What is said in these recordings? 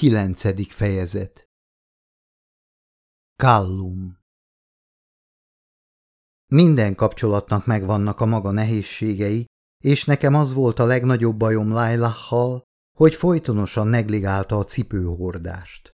Kilencedik fejezet Kallum Minden kapcsolatnak megvannak a maga nehézségei, és nekem az volt a legnagyobb bajom Lailahhal, hogy folytonosan negligálta a cipőhordást.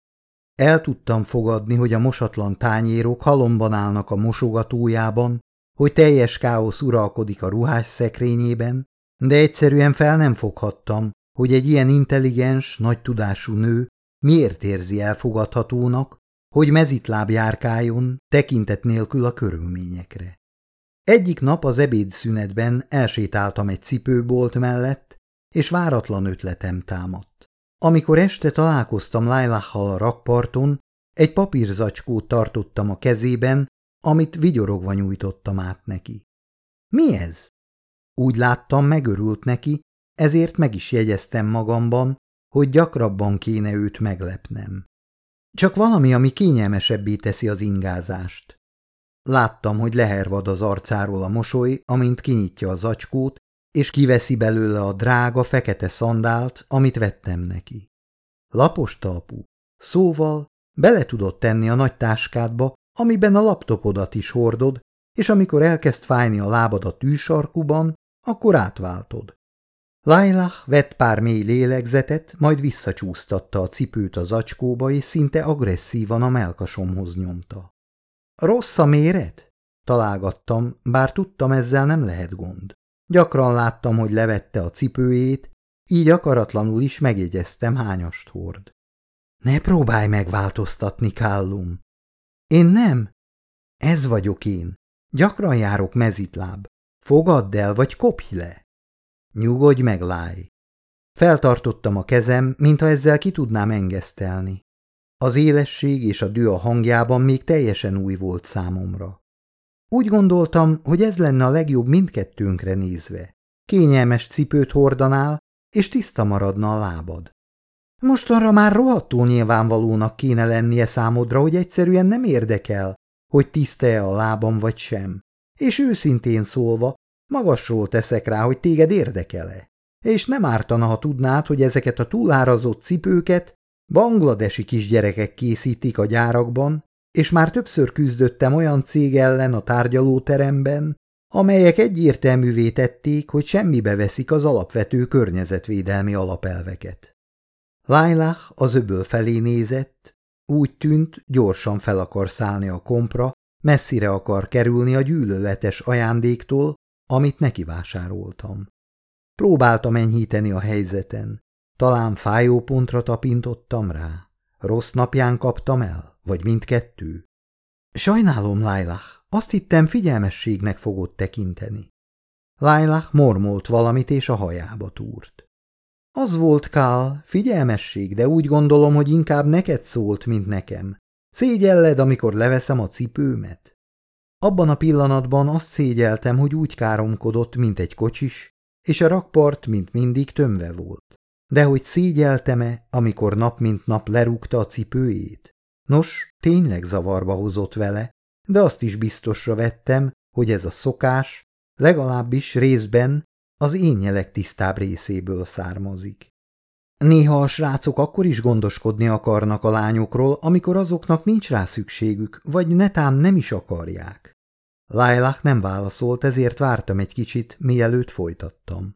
El tudtam fogadni, hogy a mosatlan tányérok halomban állnak a mosogatójában, hogy teljes káosz uralkodik a ruhás szekrényében, de egyszerűen fel nem foghattam, hogy egy ilyen intelligens, nagy tudású nő miért érzi elfogadhatónak, hogy mezitláb járkáljon, tekintet nélkül a körülményekre. Egyik nap az ebédszünetben elsétáltam egy cipőbolt mellett, és váratlan ötletem támadt. Amikor este találkoztam Lailachal a rakparton, egy papírzacskót tartottam a kezében, amit vigyorogva nyújtottam át neki. Mi ez? Úgy láttam, megörült neki, ezért meg is jegyeztem magamban, hogy gyakrabban kéne őt meglepnem. Csak valami, ami kényelmesebbé teszi az ingázást. Láttam, hogy lehervad az arcáról a mosoly, amint kinyitja az acskót, és kiveszi belőle a drága fekete szandált, amit vettem neki. Lapos talpú, szóval bele tudott tenni a nagy táskádba, amiben a laptopodat is hordod, és amikor elkezd fájni a lábad a tűsarkuban, akkor átváltod. Lailah vett pár mély lélegzetet, majd visszacsúsztatta a cipőt az acskóba, és szinte agresszívan a melkasomhoz nyomta. Rossz a méret? Találgattam, bár tudtam, ezzel nem lehet gond. Gyakran láttam, hogy levette a cipőjét, így akaratlanul is megjegyeztem, hányast hord. Ne próbálj megváltoztatni, Kállum. Én nem. Ez vagyok én. Gyakran járok mezitláb. Fogadd el, vagy kopj le. Nyugodj meg, láj! Feltartottam a kezem, mintha ezzel ki tudnám engesztelni. Az élesség és a dű a hangjában még teljesen új volt számomra. Úgy gondoltam, hogy ez lenne a legjobb mindkettőnkre nézve. Kényelmes cipőt hordanál, és tiszta maradna a lábad. Mostanra már rohadtul nyilvánvalónak kéne lennie számodra, hogy egyszerűen nem érdekel, hogy tiszta-e a lábam vagy sem. És őszintén szólva, Magasról teszek rá, hogy téged érdekele. És nem ártana, ha tudnád, hogy ezeket a túlárazott cipőket bangladesi kisgyerekek készítik a gyárakban, és már többször küzdöttem olyan cég ellen a tárgyalóteremben, amelyek egyértelművé tették, hogy semmibe veszik az alapvető környezetvédelmi alapelveket. Lailah az öböl felé nézett, úgy tűnt, gyorsan fel akar szállni a kompra, messzire akar kerülni a gyűlöletes ajándéktól, amit neki vásároltam. Próbáltam enyhíteni a helyzeten. Talán fájó pontra tapintottam rá. Rossz napján kaptam el, vagy mindkettő. Sajnálom, Lailah, azt hittem figyelmességnek fogod tekinteni. Lailah mormolt valamit, és a hajába túrt. Az volt, Kál, figyelmesség, de úgy gondolom, hogy inkább neked szólt, mint nekem. Szégyelled, amikor leveszem a cipőmet? Abban a pillanatban azt szégyeltem, hogy úgy káromkodott, mint egy kocsis, és a rakpart, mint mindig, tömve volt. De hogy szégyeltem-e, amikor nap mint nap lerúgta a cipőjét? Nos, tényleg zavarba hozott vele, de azt is biztosra vettem, hogy ez a szokás legalábbis részben az én nyelek tisztább részéből származik. Néha a srácok akkor is gondoskodni akarnak a lányokról, amikor azoknak nincs rá szükségük, vagy netán nem is akarják. Lailah nem válaszolt, ezért vártam egy kicsit, mielőtt folytattam.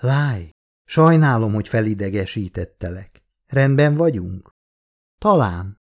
Láj, sajnálom, hogy felidegesítettelek. Rendben vagyunk? Talán.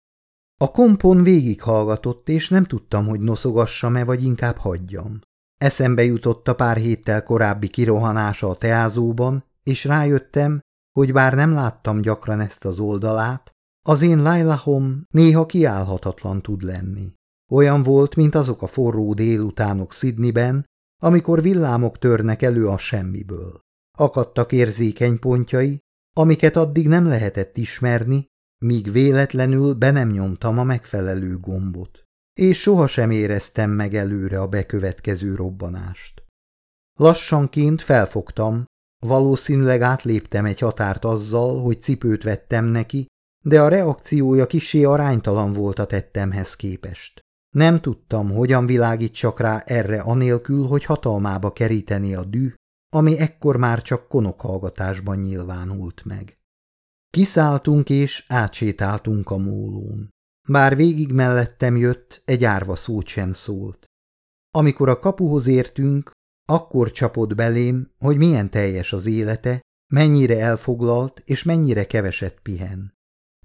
A kompon végighallgatott, és nem tudtam, hogy noszogassam-e, vagy inkább hagyjam. Eszembe jutott a pár héttel korábbi kirohanása a teázóban, és rájöttem, hogy bár nem láttam gyakran ezt az oldalát, az én Lailahom néha kiállhatatlan tud lenni. Olyan volt, mint azok a forró délutánok Sydneyben, amikor villámok törnek elő a semmiből. Akadtak érzékeny pontjai, amiket addig nem lehetett ismerni, míg véletlenül be nem nyomtam a megfelelő gombot, és sohasem éreztem meg előre a bekövetkező robbanást. Lassanként felfogtam, valószínűleg átléptem egy határt azzal, hogy cipőt vettem neki, de a reakciója kisé aránytalan volt a tettemhez képest. Nem tudtam, hogyan világítsak rá erre anélkül, hogy hatalmába keríteni a dű, ami ekkor már csak konokhallgatásban nyilvánult meg. Kiszálltunk és átsétáltunk a mólón. Bár végig mellettem jött, egy árva szót sem szólt. Amikor a kapuhoz értünk, akkor csapott belém, hogy milyen teljes az élete, mennyire elfoglalt és mennyire keveset pihen.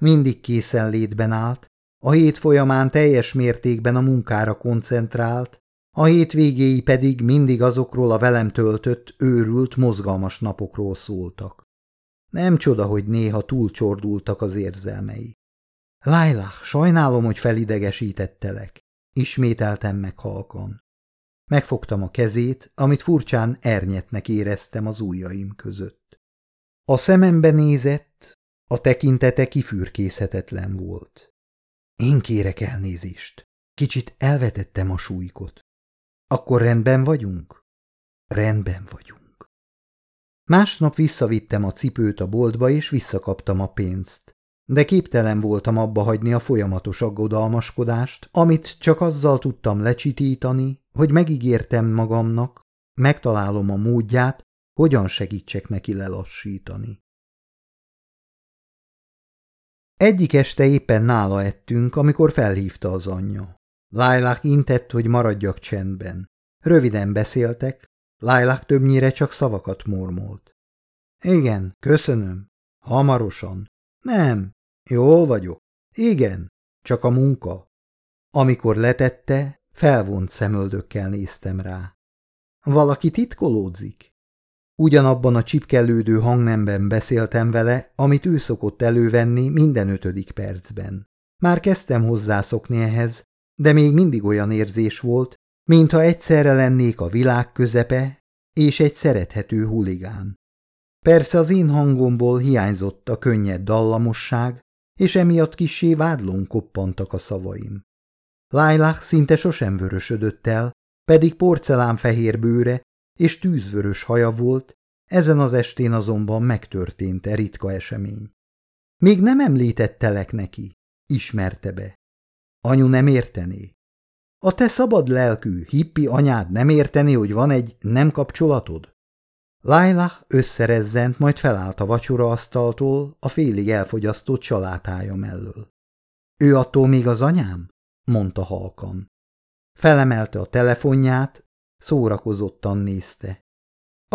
Mindig készenlétben állt, a hét folyamán teljes mértékben a munkára koncentrált, a hétvégéi pedig mindig azokról a velem töltött, őrült, mozgalmas napokról szóltak. Nem csoda, hogy néha túlcsordultak az érzelmei. Lailah, sajnálom, hogy felidegesítettelek. Ismételtem meg halkan. Megfogtam a kezét, amit furcsán ernyetnek éreztem az ujjaim között. A szemembe nézett, a tekintete kifürkészhetetlen volt. Én kérek elnézést. Kicsit elvetettem a súlykot. Akkor rendben vagyunk? Rendben vagyunk. Másnap visszavittem a cipőt a boltba, és visszakaptam a pénzt. De képtelen voltam abba hagyni a folyamatos aggodalmaskodást, amit csak azzal tudtam lecsitítani, hogy megígértem magamnak, megtalálom a módját, hogyan segítsek neki lelassítani. Egyik este éppen nála ettünk, amikor felhívta az anyja. Lájlák intett, hogy maradjak csendben. Röviden beszéltek, Lájlák többnyire csak szavakat mormolt. Igen, köszönöm. Hamarosan. Nem, jól vagyok. Igen, csak a munka. Amikor letette, felvont szemöldökkel néztem rá. Valaki titkolódzik? Ugyanabban a csipkelődő hangnemben beszéltem vele, amit ő szokott elővenni minden ötödik percben. Már kezdtem hozzászokni ehhez, de még mindig olyan érzés volt, mintha egyszerre lennék a világ közepe és egy szerethető huligán. Persze az én hangomból hiányzott a könnyed dallamosság, és emiatt kissé vádlón koppantak a szavaim. Lailah szinte sosem vörösödött el, pedig porcelánfehér bőre és tűzvörös haja volt, ezen az estén azonban megtörtént e ritka esemény. Még nem említettelek neki, ismerte be. Anyu nem értené. A te szabad lelkű, hippi anyád nem értené, hogy van egy nem kapcsolatod? Lailah összerezzent, majd felállt a vacsoraasztaltól a félig elfogyasztott csalátája mellől. Ő attól még az anyám? mondta halkan. Felemelte a telefonját, szórakozottan nézte.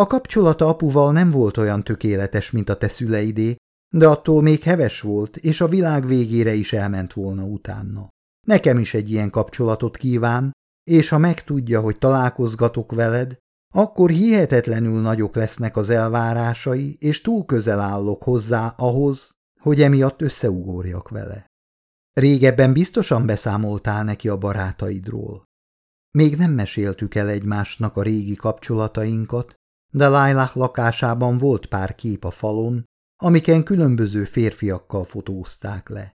A kapcsolata apuval nem volt olyan tökéletes, mint a te szüleidé, de attól még heves volt, és a világ végére is elment volna utána. Nekem is egy ilyen kapcsolatot kíván, és ha megtudja, hogy találkozgatok veled, akkor hihetetlenül nagyok lesznek az elvárásai, és túl közel állok hozzá ahhoz, hogy emiatt összeugorjak vele. Régebben biztosan beszámoltál neki a barátaidról. Még nem meséltük el egymásnak a régi kapcsolatainkat, de Lailah lakásában volt pár kép a falon, amiken különböző férfiakkal fotózták le.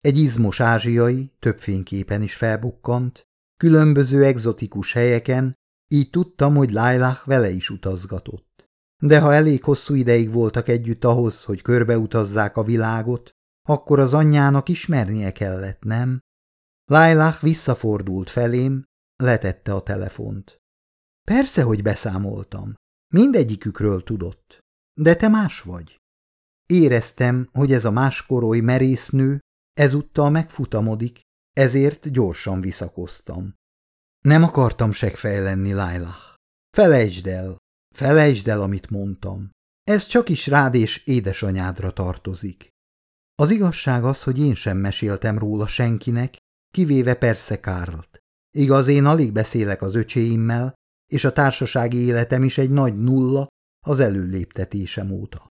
Egy izmos ázsiai több fényképen is felbukkant, különböző egzotikus helyeken, így tudtam, hogy Lailah vele is utazgatott. De ha elég hosszú ideig voltak együtt ahhoz, hogy körbeutazzák a világot, akkor az anyjának ismernie kellett, nem? Lailah visszafordult felém, letette a telefont. Persze, hogy beszámoltam. Mindegyikükről tudott. De te más vagy. Éreztem, hogy ez a máskoroly merésznő ezúttal megfutamodik, ezért gyorsan visszakoztam. Nem akartam segfej lenni, Lailah. Felejtsd el, felejtsd el, amit mondtam. Ez csak is rád és édesanyádra tartozik. Az igazság az, hogy én sem meséltem róla senkinek, kivéve persze Kárlt. Igaz, én alig beszélek az öcséimmel, és a társasági életem is egy nagy nulla az előléptetésem óta.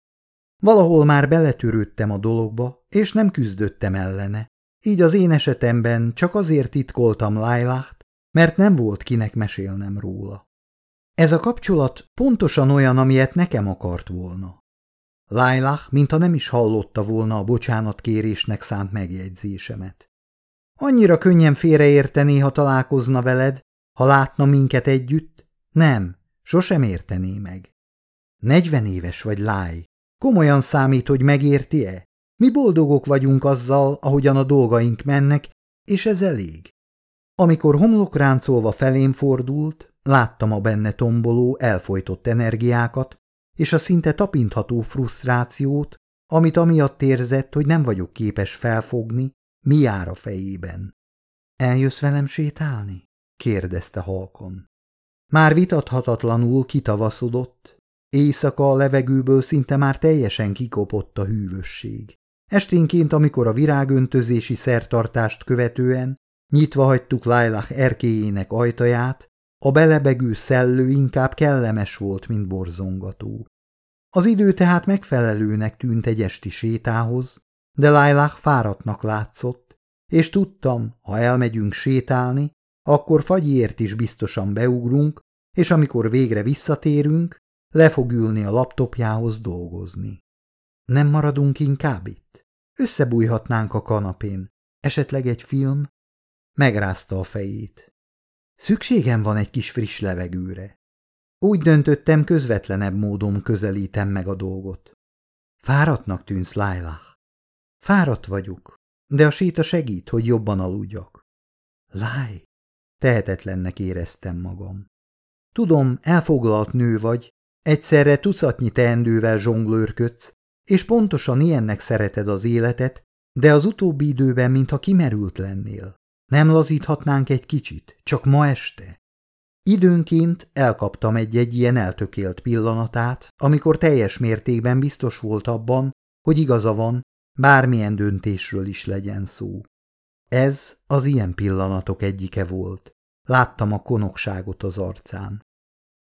Valahol már beletörődtem a dologba, és nem küzdöttem ellene, így az én esetemben csak azért titkoltam Lailaht, mert nem volt kinek mesélnem róla. Ez a kapcsolat pontosan olyan, amilyet nekem akart volna. Lailah, mintha nem is hallotta volna a bocsánatkérésnek szánt megjegyzésemet. Annyira könnyen félreértené, ha találkozna veled, ha látna minket együtt? Nem, sosem értené meg. Negyven éves vagy láj. Komolyan számít, hogy megérti-e? Mi boldogok vagyunk azzal, ahogyan a dolgaink mennek, és ez elég. Amikor homlokráncolva felém fordult, láttam a benne tomboló, elfolytott energiákat, és a szinte tapintható frusztrációt, amit amiatt érzett, hogy nem vagyok képes felfogni, mi jár a fejében. Eljössz velem sétálni? kérdezte halkon. Már vitathatatlanul kitavaszodott, éjszaka a levegőből szinte már teljesen kikopott a hűvösség. Esténként, amikor a virágöntözési szertartást követően nyitva hagytuk Lailach erkéjének ajtaját, a belebegő szellő inkább kellemes volt, mint borzongató. Az idő tehát megfelelőnek tűnt egy esti sétához, de Lailach fáradtnak látszott, és tudtam, ha elmegyünk sétálni, akkor fagyiért is biztosan beugrunk, és amikor végre visszatérünk, le fog ülni a laptopjához dolgozni. Nem maradunk inkább itt? Összebújhatnánk a kanapén. Esetleg egy film? Megrázta a fejét. Szükségem van egy kis friss levegőre. Úgy döntöttem, közvetlenebb módon közelítem meg a dolgot. Fáradtnak tűnsz, Laila. Fáradt vagyok, de a séta segít, hogy jobban aludjak. Láj, tehetetlennek éreztem magam. Tudom, elfoglalt nő vagy, egyszerre tucatnyi teendővel zsonglőrködsz, és pontosan ilyennek szereted az életet, de az utóbbi időben mintha kimerült lennél. Nem lazíthatnánk egy kicsit, csak ma este? Időnként elkaptam egy-egy ilyen eltökélt pillanatát, amikor teljes mértékben biztos volt abban, hogy igaza van, bármilyen döntésről is legyen szó. Ez az ilyen pillanatok egyike volt. Láttam a konokságot az arcán.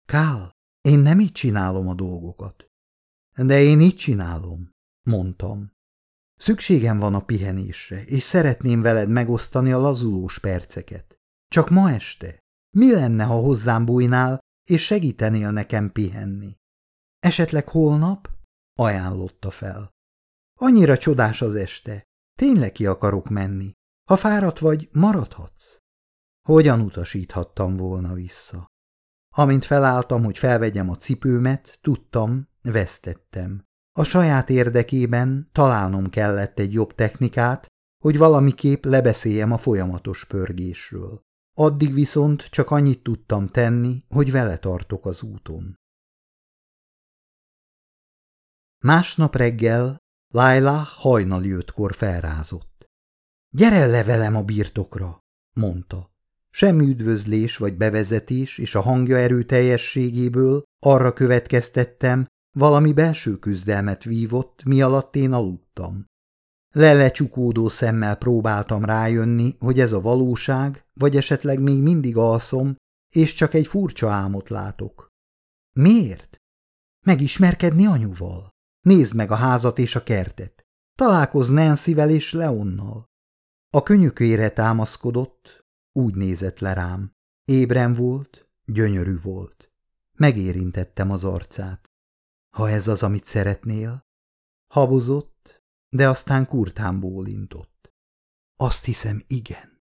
Kál, én nem így csinálom a dolgokat. De én így csinálom, mondtam. Szükségem van a pihenésre, és szeretném veled megosztani a lazulós perceket. Csak ma este. Mi lenne, ha hozzám bújnál, és segítenél nekem pihenni? Esetleg holnap? ajánlotta fel. Annyira csodás az este. Tényleg ki akarok menni. Ha fáradt vagy, maradhatsz. Hogyan utasíthattam volna vissza? Amint felálltam, hogy felvegyem a cipőmet, tudtam, vesztettem. A saját érdekében találnom kellett egy jobb technikát, hogy valamiképp lebeszéljem a folyamatos pörgésről. Addig viszont csak annyit tudtam tenni, hogy vele tartok az úton. Másnap reggel Laila hajnali ötkor felrázott. – Gyere le velem a birtokra! – mondta. Semmi üdvözlés vagy bevezetés és a hangja erőteljességéből arra következtettem, valami belső küzdelmet vívott, mi alatt én aludtam. Lelecsukódó szemmel próbáltam rájönni, hogy ez a valóság, vagy esetleg még mindig alszom, és csak egy furcsa álmot látok. Miért? Megismerkedni anyuval. Nézd meg a házat és a kertet. Találkozz Nancyvel és Leonnal. A könyökére támaszkodott, úgy nézett le rám. Ébren volt, gyönyörű volt. Megérintettem az arcát. Ha ez az, amit szeretnél? Habozott, de aztán kurtán bólintott. Azt hiszem, igen.